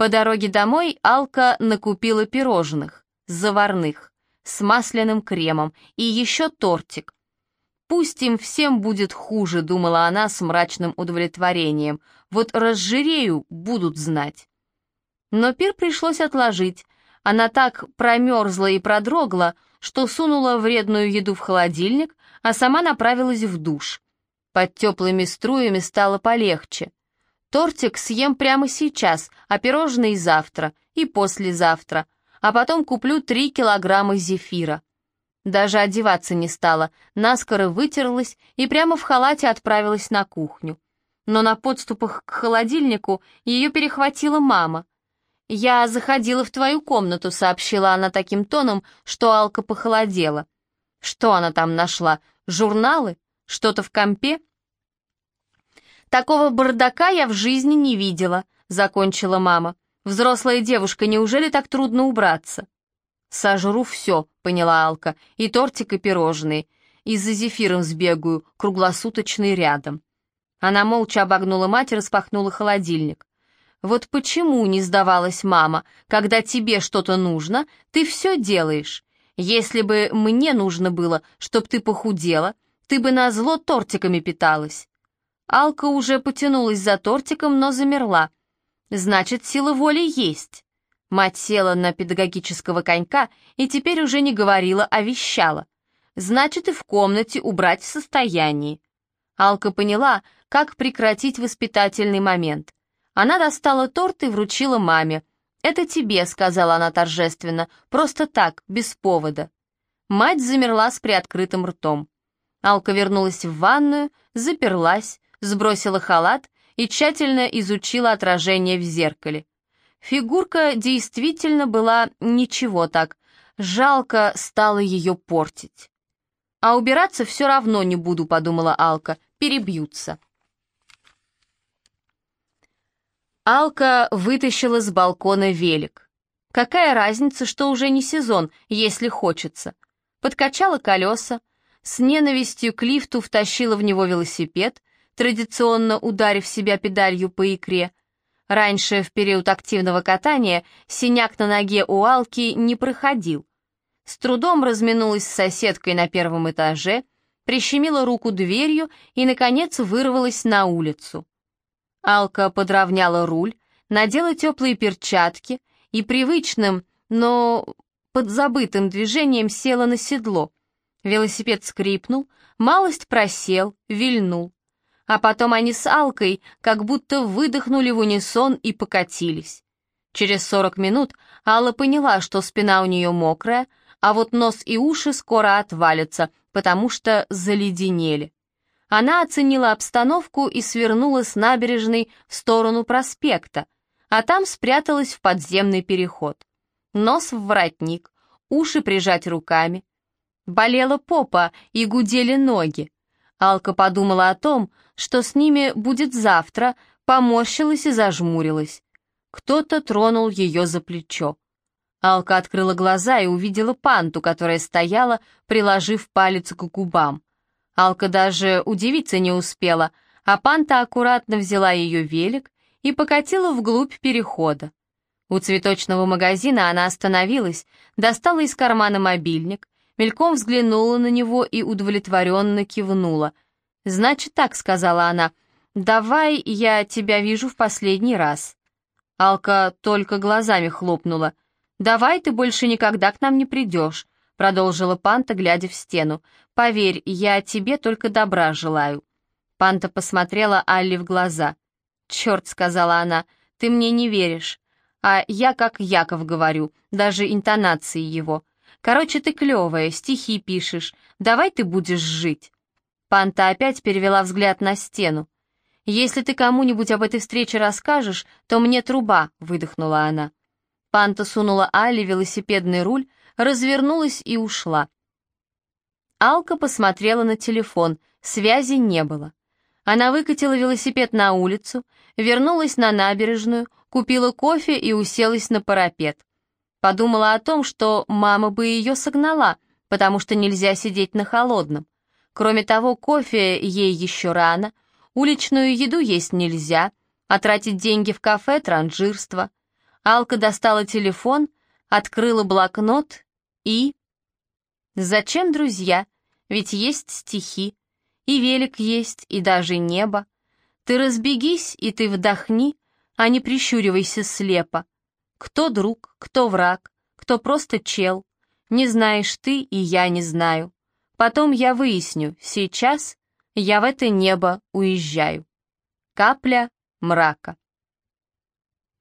По дороге домой Алка накупила пирожных, заварных, с масляным кремом и еще тортик. «Пусть им всем будет хуже», — думала она с мрачным удовлетворением. «Вот разжирею, будут знать». Но пир пришлось отложить. Она так промерзла и продрогла, что сунула вредную еду в холодильник, а сама направилась в душ. Под теплыми струями стало полегче. Тортик съем прямо сейчас, а пирожные завтра и послезавтра, а потом куплю три килограмма зефира. Даже одеваться не стала, наскоро вытерлась и прямо в халате отправилась на кухню. Но на подступах к холодильнику ее перехватила мама. «Я заходила в твою комнату», — сообщила она таким тоном, что Алка похолодела. «Что она там нашла? Журналы? Что-то в компе?» «Такого бардака я в жизни не видела», — закончила мама. «Взрослая девушка, неужели так трудно убраться?» «Сожру все», — поняла Алка, — «и тортик, и пирожные. И за зефиром сбегаю, круглосуточный рядом». Она молча обогнула мать и распахнула холодильник. Вот почему не сдавалась мама, когда тебе что-то нужно, ты все делаешь. Если бы мне нужно было, чтоб ты похудела, ты бы на зло тортиками питалась. Алка уже потянулась за тортиком, но замерла. Значит, сила воли есть. Мать села на педагогического конька и теперь уже не говорила, а вещала. Значит, и в комнате убрать в состоянии. Алка поняла, как прекратить воспитательный момент. Она достала торт и вручила маме. «Это тебе», — сказала она торжественно, — «просто так, без повода». Мать замерла с приоткрытым ртом. Алка вернулась в ванную, заперлась, сбросила халат и тщательно изучила отражение в зеркале. Фигурка действительно была ничего так, жалко стало ее портить. «А убираться все равно не буду», — подумала Алка, — «перебьются». Алка вытащила с балкона велик. Какая разница, что уже не сезон, если хочется. Подкачала колеса, с ненавистью к лифту втащила в него велосипед, традиционно ударив себя педалью по икре. Раньше, в период активного катания, синяк на ноге у Алки не проходил. С трудом разминулась с соседкой на первом этаже, прищемила руку дверью и, наконец, вырвалась на улицу. Алка подровняла руль, надела теплые перчатки и привычным, но подзабытым движением села на седло. Велосипед скрипнул, малость просел, вильнул. А потом они с Алкой как будто выдохнули в унисон и покатились. Через сорок минут Алла поняла, что спина у нее мокрая, а вот нос и уши скоро отвалятся, потому что заледенели. Она оценила обстановку и свернула с набережной в сторону проспекта, а там спряталась в подземный переход. Нос в воротник, уши прижать руками. Болела попа и гудели ноги. Алка подумала о том, что с ними будет завтра, поморщилась и зажмурилась. Кто-то тронул ее за плечо. Алка открыла глаза и увидела панту, которая стояла, приложив палец к губам. Алка даже удивиться не успела, а Панта аккуратно взяла ее велик и покатила вглубь перехода. У цветочного магазина она остановилась, достала из кармана мобильник, мельком взглянула на него и удовлетворенно кивнула. «Значит так», — сказала она, — «давай я тебя вижу в последний раз». Алка только глазами хлопнула. «Давай ты больше никогда к нам не придешь продолжила Панта, глядя в стену. «Поверь, я тебе только добра желаю». Панта посмотрела Алли в глаза. «Черт», — сказала она, — «ты мне не веришь. А я как Яков говорю, даже интонации его. Короче, ты клевая, стихи пишешь. Давай ты будешь жить». Панта опять перевела взгляд на стену. «Если ты кому-нибудь об этой встрече расскажешь, то мне труба», — выдохнула она. Панта сунула Алле велосипедный руль, развернулась и ушла. Алка посмотрела на телефон, связи не было. Она выкатила велосипед на улицу, вернулась на набережную, купила кофе и уселась на парапет. Подумала о том, что мама бы ее согнала, потому что нельзя сидеть на холодном. Кроме того, кофе ей еще рано, уличную еду есть нельзя, а тратить деньги в кафе — транжирство. Алка достала телефон, открыла блокнот и... Зачем друзья? Ведь есть стихи, и велик есть, и даже небо. Ты разбегись, и ты вдохни, а не прищуривайся слепо. Кто друг, кто враг, кто просто чел. Не знаешь ты, и я не знаю. Потом я выясню, сейчас я в это небо уезжаю. Капля мрака.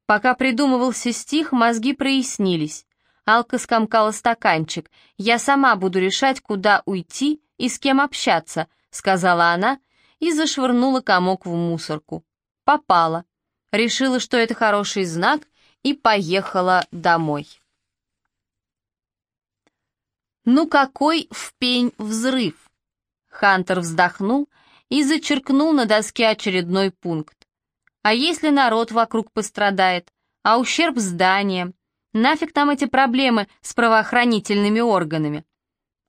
Пока придумывался стих, мозги прояснились. Алка скомкала стаканчик. «Я сама буду решать, куда уйти и с кем общаться», — сказала она и зашвырнула комок в мусорку. Попала. Решила, что это хороший знак, и поехала домой. «Ну какой в пень взрыв!» Хантер вздохнул и зачеркнул на доске очередной пункт. «А если народ вокруг пострадает? А ущерб зданиям? Нафиг там эти проблемы с правоохранительными органами?»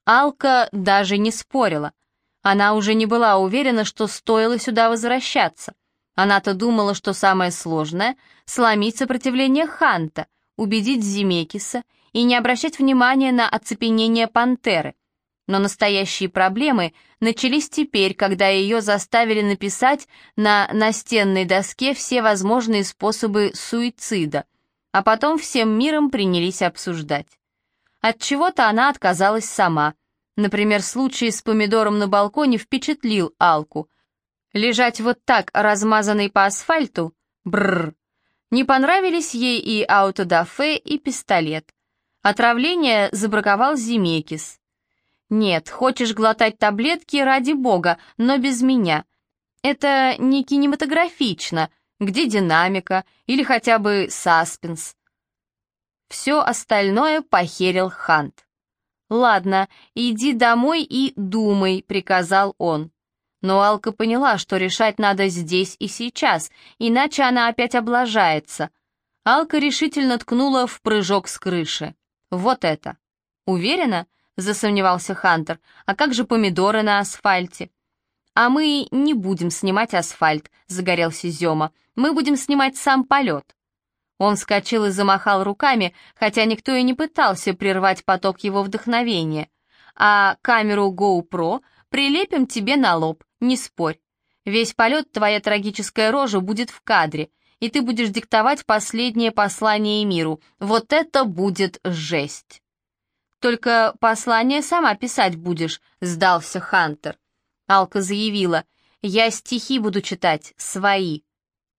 Алка даже не спорила. Она уже не была уверена, что стоило сюда возвращаться. Она-то думала, что самое сложное — сломить сопротивление Ханта, убедить Зимекиса и не обращать внимания на оцепенение пантеры. Но настоящие проблемы начались теперь, когда ее заставили написать на настенной доске все возможные способы суицида, а потом всем миром принялись обсуждать. От чего-то она отказалась сама. Например, случай с помидором на балконе впечатлил Алку. Лежать вот так, размазанный по асфальту, бррр. Не понравились ей и аутодафе, и пистолет. Отравление забраковал Зимекис. «Нет, хочешь глотать таблетки, ради бога, но без меня. Это не кинематографично. Где динамика или хотя бы саспенс?» Все остальное похерил Хант. «Ладно, иди домой и думай», — приказал он. Но Алка поняла, что решать надо здесь и сейчас, иначе она опять облажается. Алка решительно ткнула в прыжок с крыши. «Вот это!» «Уверена?» — засомневался Хантер. «А как же помидоры на асфальте?» «А мы не будем снимать асфальт», — загорелся Зема. «Мы будем снимать сам полет». Он вскочил и замахал руками, хотя никто и не пытался прервать поток его вдохновения. «А камеру GoPro прилепим тебе на лоб, не спорь. Весь полет твоя трагическая рожа будет в кадре, и ты будешь диктовать последнее послание миру. Вот это будет жесть!» «Только послание сама писать будешь», — сдался Хантер. Алка заявила, «Я стихи буду читать, свои».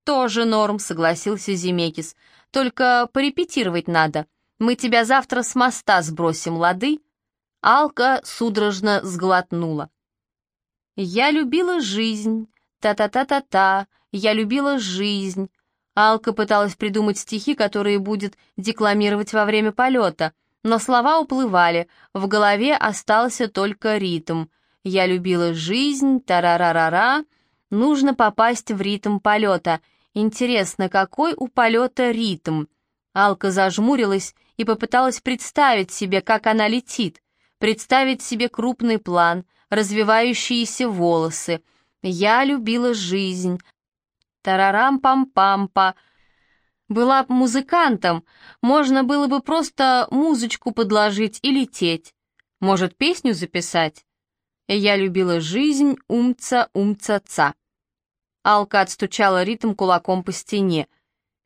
«Тоже норм», — согласился Зимекис. «Только порепетировать надо. Мы тебя завтра с моста сбросим, лады?» Алка судорожно сглотнула. «Я любила жизнь, та-та-та-та-та, я любила жизнь, Алка пыталась придумать стихи, которые будет декламировать во время полета, но слова уплывали, в голове остался только ритм. «Я любила жизнь, тарарарара», нужно попасть в ритм полета. Интересно, какой у полета ритм? Алка зажмурилась и попыталась представить себе, как она летит, представить себе крупный план, развивающиеся волосы. «Я любила жизнь», Тарарам-пам-пампа. Была б музыкантом, можно было бы просто музычку подложить и лететь. Может, песню записать? Я любила жизнь, умца-умца-ца. Алка отстучала ритм кулаком по стене.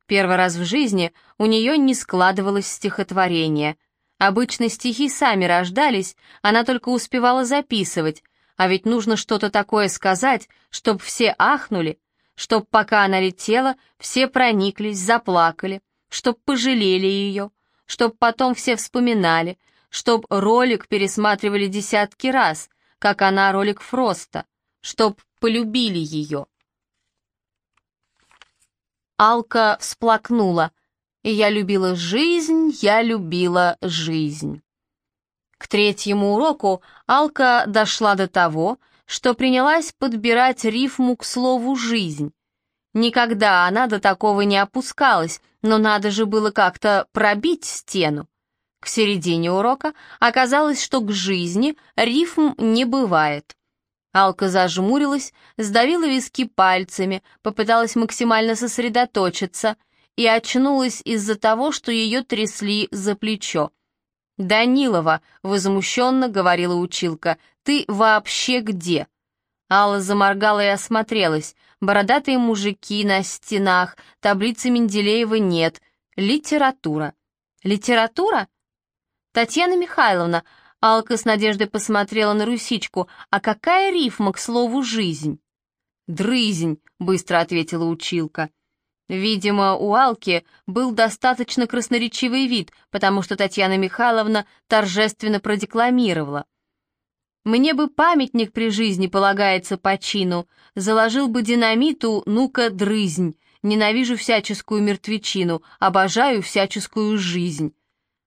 Первый раз в жизни у нее не складывалось стихотворение. Обычно стихи сами рождались, она только успевала записывать, а ведь нужно что-то такое сказать, чтоб все ахнули, чтоб пока она летела, все прониклись, заплакали, чтоб пожалели ее, чтоб потом все вспоминали, чтоб ролик пересматривали десятки раз, как она ролик Фроста, чтоб полюбили ее. Алка всплакнула. «Я любила жизнь, я любила жизнь». К третьему уроку Алка дошла до того, что принялась подбирать рифму к слову «жизнь». Никогда она до такого не опускалась, но надо же было как-то пробить стену. К середине урока оказалось, что к жизни рифм не бывает. Алка зажмурилась, сдавила виски пальцами, попыталась максимально сосредоточиться. и очнулась из-за того, что ее трясли за плечо. «Данилова», — возмущенно говорила училка, — «ты вообще где?» Алла заморгала и осмотрелась. Бородатые мужики на стенах, таблицы Менделеева нет. Литература. Литература? Татьяна Михайловна, Алка с надеждой посмотрела на Русичку, а какая рифма к слову «жизнь»? «Дрызнь», — быстро ответила училка. Видимо, у Алки был достаточно красноречивый вид, потому что Татьяна Михайловна торжественно продекламировала. «Мне бы памятник при жизни полагается по чину, заложил бы динамиту, ну-ка, дрызнь, ненавижу всяческую мертвечину, обожаю всяческую жизнь».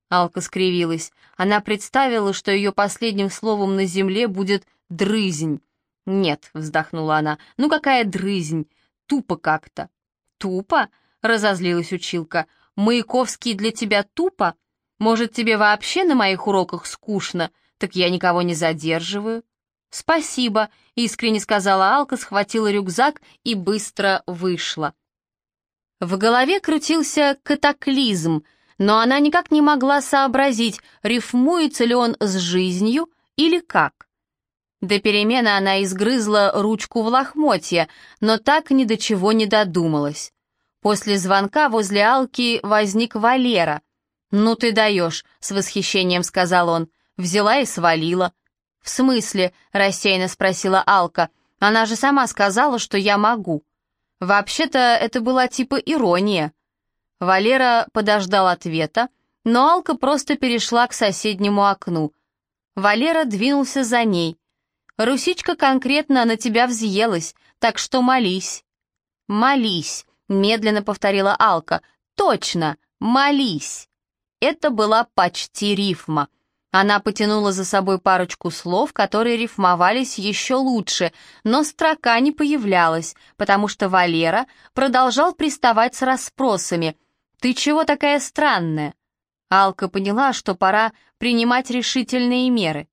Алка скривилась. Она представила, что ее последним словом на земле будет «дрызнь». «Нет», — вздохнула она, — «ну какая дрызнь? Тупо как-то». «Тупо?» — разозлилась училка. «Маяковский для тебя тупо? Может, тебе вообще на моих уроках скучно? Так я никого не задерживаю». «Спасибо», — искренне сказала Алка, схватила рюкзак и быстро вышла. В голове крутился катаклизм, но она никак не могла сообразить, рифмуется ли он с жизнью или как. До перемены она изгрызла ручку в лохмотье, но так ни до чего не додумалась. После звонка возле Алки возник Валера. «Ну ты даешь», — с восхищением сказал он. «Взяла и свалила». «В смысле?» — рассеянно спросила Алка. «Она же сама сказала, что я могу». «Вообще-то это была типа ирония». Валера подождал ответа, но Алка просто перешла к соседнему окну. Валера двинулся за ней. Русичка конкретно на тебя взъелась, так что молись». «Молись», — медленно повторила Алка. «Точно, молись». Это была почти рифма. Она потянула за собой парочку слов, которые рифмовались еще лучше, но строка не появлялась, потому что Валера продолжал приставать с расспросами. «Ты чего такая странная?» Алка поняла, что пора принимать решительные меры.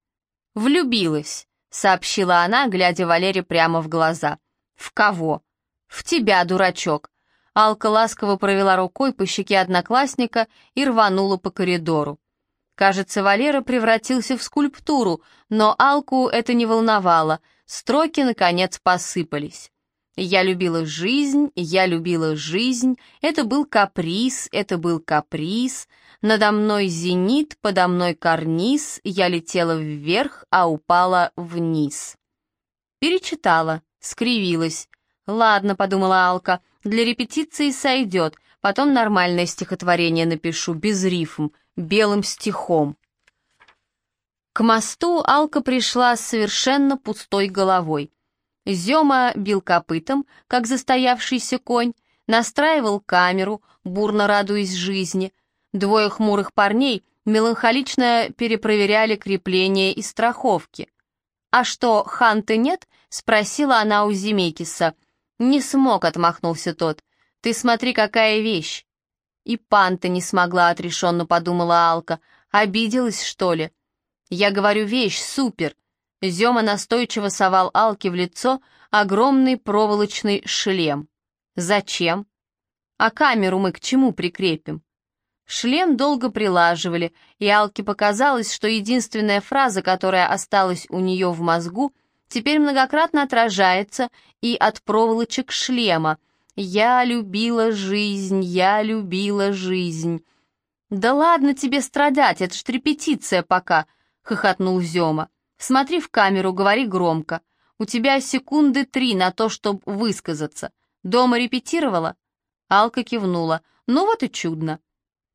Влюбилась сообщила она, глядя Валере прямо в глаза. «В кого?» «В тебя, дурачок!» Алка ласково провела рукой по щеке одноклассника и рванула по коридору. Кажется, Валера превратился в скульптуру, но Алку это не волновало, строки, наконец, посыпались. Я любила жизнь, я любила жизнь, это был каприз, это был каприз, надо мной зенит, подо мной карниз, я летела вверх, а упала вниз. Перечитала, скривилась. «Ладно», — подумала Алка, — «для репетиции сойдет, потом нормальное стихотворение напишу, без рифм, белым стихом». К мосту Алка пришла с совершенно пустой головой. Зема бил копытом, как застоявшийся конь, настраивал камеру, бурно радуясь жизни. Двое хмурых парней меланхолично перепроверяли крепления и страховки. «А что, ханты нет?» — спросила она у Зимекиса. «Не смог», — отмахнулся тот. «Ты смотри, какая вещь!» «И панта не смогла», — отрешенно подумала Алка. «Обиделась, что ли?» «Я говорю, вещь супер!» Зема настойчиво совал Алке в лицо огромный проволочный шлем. «Зачем?» «А камеру мы к чему прикрепим?» Шлем долго прилаживали, и Алке показалось, что единственная фраза, которая осталась у нее в мозгу, теперь многократно отражается и от проволочек шлема. «Я любила жизнь, я любила жизнь». «Да ладно тебе страдать, это ж репетиция пока», — хохотнул Зема. Смотри в камеру, говори громко. У тебя секунды три на то, чтобы высказаться. Дома репетировала?» Алка кивнула. «Ну вот и чудно».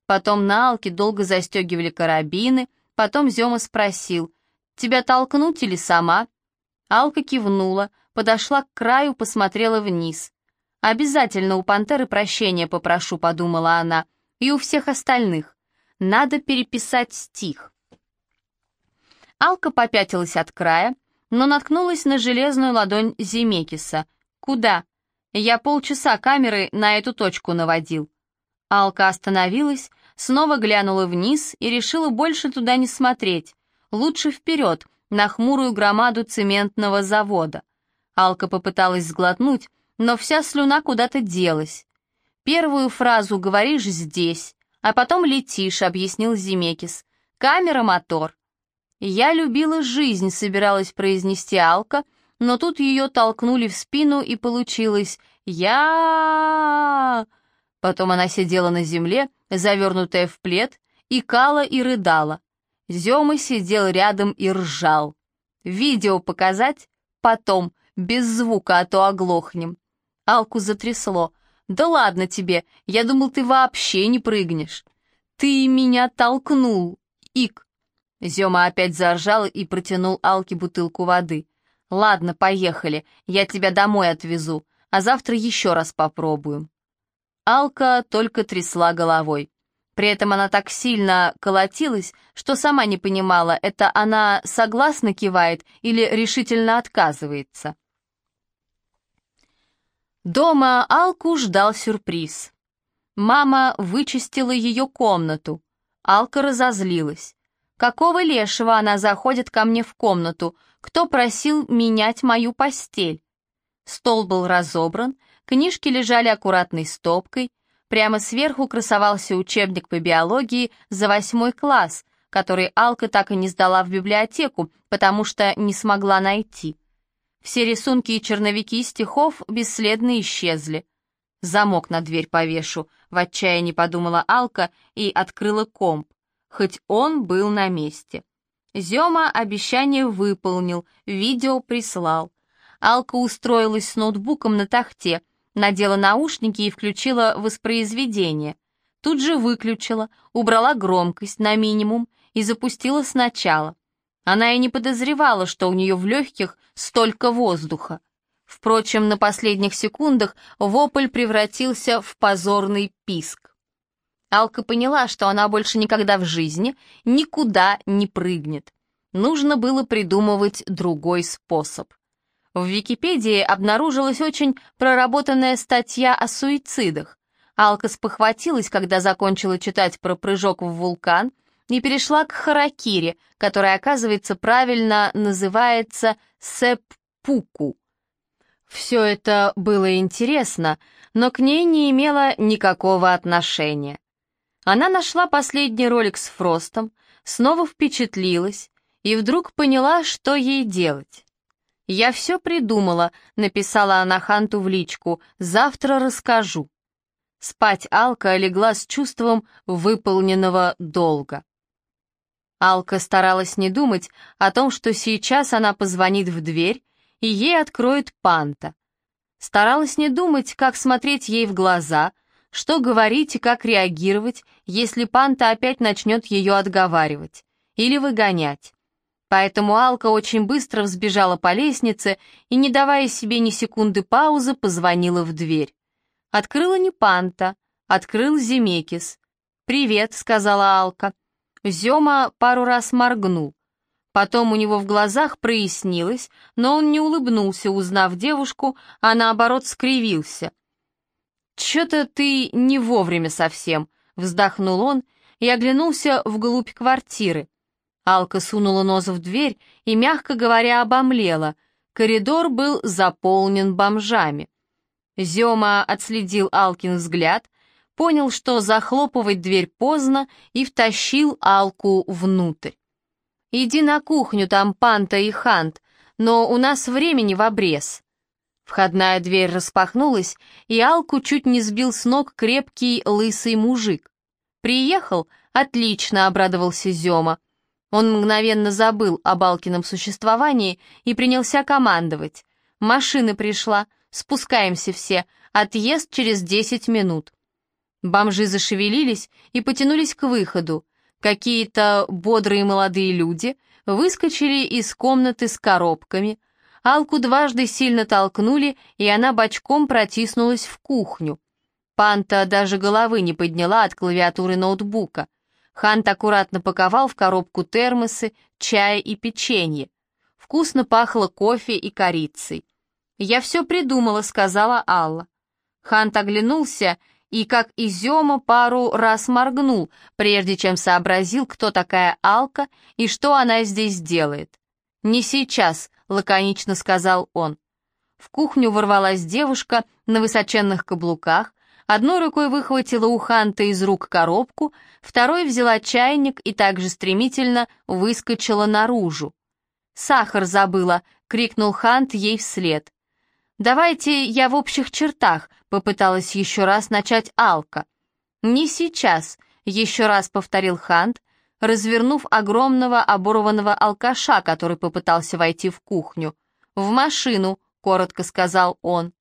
Потом на Алке долго застегивали карабины, потом Зема спросил, «Тебя толкнуть или сама?» Алка кивнула, подошла к краю, посмотрела вниз. «Обязательно у пантеры прощения попрошу», — подумала она, — «и у всех остальных. Надо переписать стих». Алка попятилась от края, но наткнулась на железную ладонь Зимекиса. «Куда?» «Я полчаса камеры на эту точку наводил». Алка остановилась, снова глянула вниз и решила больше туда не смотреть. Лучше вперед, на хмурую громаду цементного завода. Алка попыталась сглотнуть, но вся слюна куда-то делась. Первую фразу говоришь здесь, а потом летишь», — объяснил Зимекис. «Камера, мотор». «Я любила жизнь», — собиралась произнести Алка, но тут ее толкнули в спину, и получилось «Я...» Потом она сидела на земле, завернутая в плед, и кала и рыдала. Зема сидел рядом и ржал. «Видео показать? Потом, без звука, а то оглохнем». Алку затрясло. «Да ладно тебе, я думал, ты вообще не прыгнешь». «Ты меня толкнул, Ик!» Зема опять заржал и протянул Алке бутылку воды. «Ладно, поехали, я тебя домой отвезу, а завтра еще раз попробуем». Алка только трясла головой. При этом она так сильно колотилась, что сама не понимала, это она согласно кивает или решительно отказывается. Дома Алку ждал сюрприз. Мама вычистила ее комнату. Алка разозлилась. Какого лешего она заходит ко мне в комнату? Кто просил менять мою постель? Стол был разобран, книжки лежали аккуратной стопкой, прямо сверху красовался учебник по биологии за восьмой класс, который Алка так и не сдала в библиотеку, потому что не смогла найти. Все рисунки и черновики стихов бесследно исчезли. Замок на дверь повешу, в отчаянии подумала Алка и открыла комп, хоть он был на месте. Зема обещание выполнил, видео прислал. Алка устроилась с ноутбуком на тахте, надела наушники и включила воспроизведение. Тут же выключила, убрала громкость на минимум и запустила сначала. Она и не подозревала, что у нее в легких столько воздуха. Впрочем, на последних секундах вопль превратился в позорный писк. Алка поняла, что она больше никогда в жизни никуда не прыгнет. Нужно было придумывать другой способ. В Википедии обнаружилась очень проработанная статья о суицидах. Алка спохватилась, когда закончила читать про прыжок в вулкан, и перешла к харакири, которая, оказывается, правильно называется сеппуку. Все это было интересно, но к ней не имело никакого отношения. Она нашла последний ролик с Фростом, снова впечатлилась и вдруг поняла, что ей делать. «Я все придумала», — написала она Ханту в личку, — «завтра расскажу». Спать Алка легла с чувством выполненного долга. Алка старалась не думать о том, что сейчас она позвонит в дверь, и ей откроет Панта. Старалась не думать, как смотреть ей в глаза, что говорить и как реагировать, если Панта опять начнет ее отговаривать или выгонять. Поэтому Алка очень быстро взбежала по лестнице и, не давая себе ни секунды паузы, позвонила в дверь. Открыла не Панта, открыл Зимекис. «Привет», — сказала Алка. Зема пару раз моргнул. Потом у него в глазах прояснилось, но он не улыбнулся, узнав девушку, а наоборот скривился. «Чё-то ты не вовремя совсем», — вздохнул он и оглянулся вглубь квартиры. Алка сунула нос в дверь и, мягко говоря, обомлела. Коридор был заполнен бомжами. Зема отследил Алкин взгляд, понял, что захлопывать дверь поздно, и втащил Алку внутрь. «Иди на кухню, там Панта и Хант, но у нас времени в обрез». Входная дверь распахнулась, и Алку чуть не сбил с ног крепкий лысый мужик. «Приехал? Отлично!» — обрадовался Зема. Он мгновенно забыл о Балкином существовании и принялся командовать. «Машина пришла, спускаемся все, отъезд через десять минут». Бомжи зашевелились и потянулись к выходу. Какие-то бодрые молодые люди выскочили из комнаты с коробками. Алку дважды сильно толкнули, и она бочком протиснулась в кухню. Панта даже головы не подняла от клавиатуры ноутбука. Хант аккуратно паковал в коробку термосы, чай и печенье. Вкусно пахло кофе и корицей. «Я все придумала», — сказала Алла. Хант оглянулся и, как изема, пару раз моргнул, прежде чем сообразил, кто такая Алка и что она здесь делает. «Не сейчас», — лаконично сказал он. В кухню ворвалась девушка на высоченных каблуках, Одной рукой выхватила у Ханта из рук коробку, второй взяла чайник и также стремительно выскочила наружу. «Сахар забыла!» — крикнул Хант ей вслед. «Давайте я в общих чертах», — попыталась еще раз начать Алка. «Не сейчас», — еще раз повторил Хант, развернув огромного оборванного алкаша, который попытался войти в кухню. «В машину», — коротко сказал он.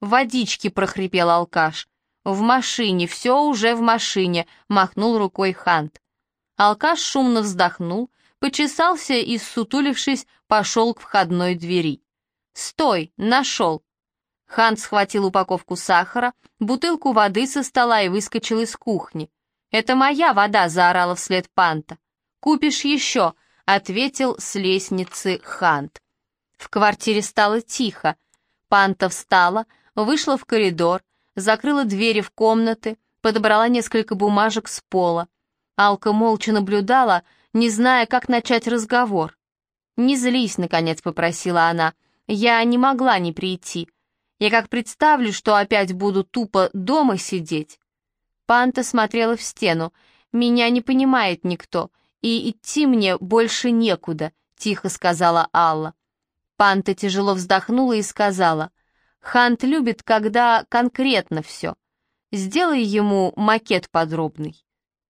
«Водички», — прохрипел алкаш. «В машине, все уже в машине», — махнул рукой Хант. Алкаш шумно вздохнул, почесался и, сутулившись, пошел к входной двери. «Стой! Нашел!» Хант схватил упаковку сахара, бутылку воды со стола и выскочил из кухни. «Это моя вода!» — заорала вслед Панта. «Купишь еще!» — ответил с лестницы Хант. В квартире стало тихо. Панта встала, вышла в коридор, закрыла двери в комнаты, подобрала несколько бумажек с пола. Алка молча наблюдала, не зная, как начать разговор. «Не злись», — наконец попросила она. «Я не могла не прийти. Я как представлю, что опять буду тупо дома сидеть». Панта смотрела в стену. «Меня не понимает никто, и идти мне больше некуда», — тихо сказала Алла. Панта тяжело вздохнула и сказала, «Хант любит, когда конкретно все. Сделай ему макет подробный».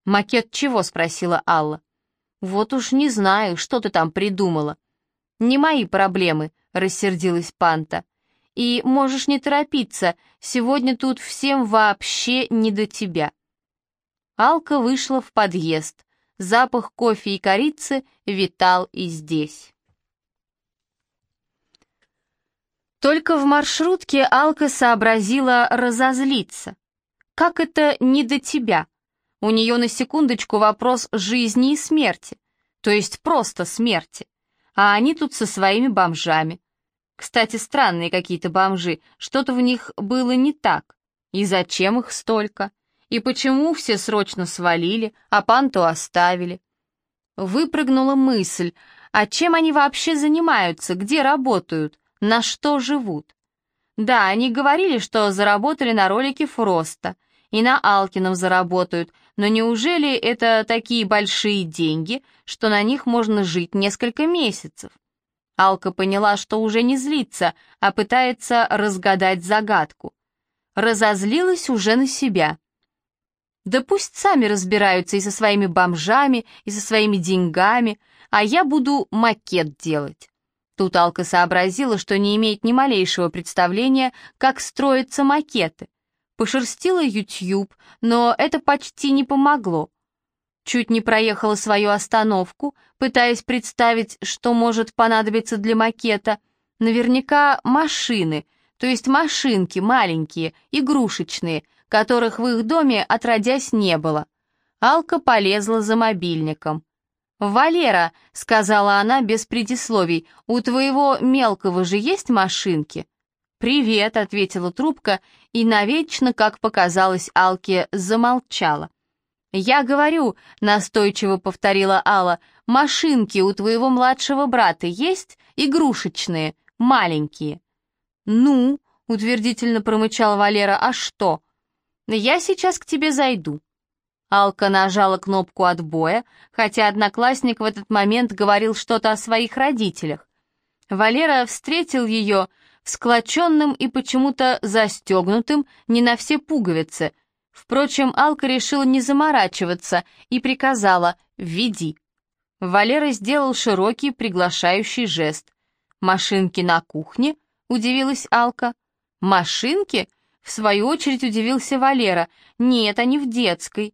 «Макет чего?» — спросила Алла. «Вот уж не знаю, что ты там придумала». «Не мои проблемы», — рассердилась Панта. «И можешь не торопиться, сегодня тут всем вообще не до тебя». Алка вышла в подъезд. Запах кофе и корицы витал и здесь. Только в маршрутке Алка сообразила разозлиться. «Как это не до тебя?» У нее на секундочку вопрос жизни и смерти, то есть просто смерти. А они тут со своими бомжами. Кстати, странные какие-то бомжи, что-то в них было не так. И зачем их столько? И почему все срочно свалили, а панту оставили? Выпрыгнула мысль, а чем они вообще занимаются, где работают, на что живут? Да, они говорили, что заработали на ролике Фроста, и на Алкином заработают, но неужели это такие большие деньги, что на них можно жить несколько месяцев? Алка поняла, что уже не злится, а пытается разгадать загадку. Разозлилась уже на себя. Да пусть сами разбираются и со своими бомжами, и со своими деньгами, а я буду макет делать. Тут Алка сообразила, что не имеет ни малейшего представления, как строятся макеты. Пошерстила YouTube, но это почти не помогло. Чуть не проехала свою остановку, пытаясь представить, что может понадобиться для макета. Наверняка машины, то есть машинки маленькие, игрушечные, которых в их доме отродясь не было. Алка полезла за мобильником. «Валера», — сказала она без предисловий, — «у твоего мелкого же есть машинки?» «Привет», — ответила трубка, и навечно, как показалось Алке, замолчала. «Я говорю», — настойчиво повторила Алла, — «машинки у твоего младшего брата есть? Игрушечные, маленькие». «Ну», — утвердительно промычал Валера, — «а что?» «Я сейчас к тебе зайду». Алка нажала кнопку отбоя, хотя одноклассник в этот момент говорил что-то о своих родителях. Валера встретил ее склоченным и почему-то застегнутым не на все пуговицы. Впрочем, Алка решила не заморачиваться и приказала «Введи». Валера сделал широкий приглашающий жест. «Машинки на кухне?» — удивилась Алка. «Машинки?» — в свою очередь удивился Валера. «Нет, они в детской».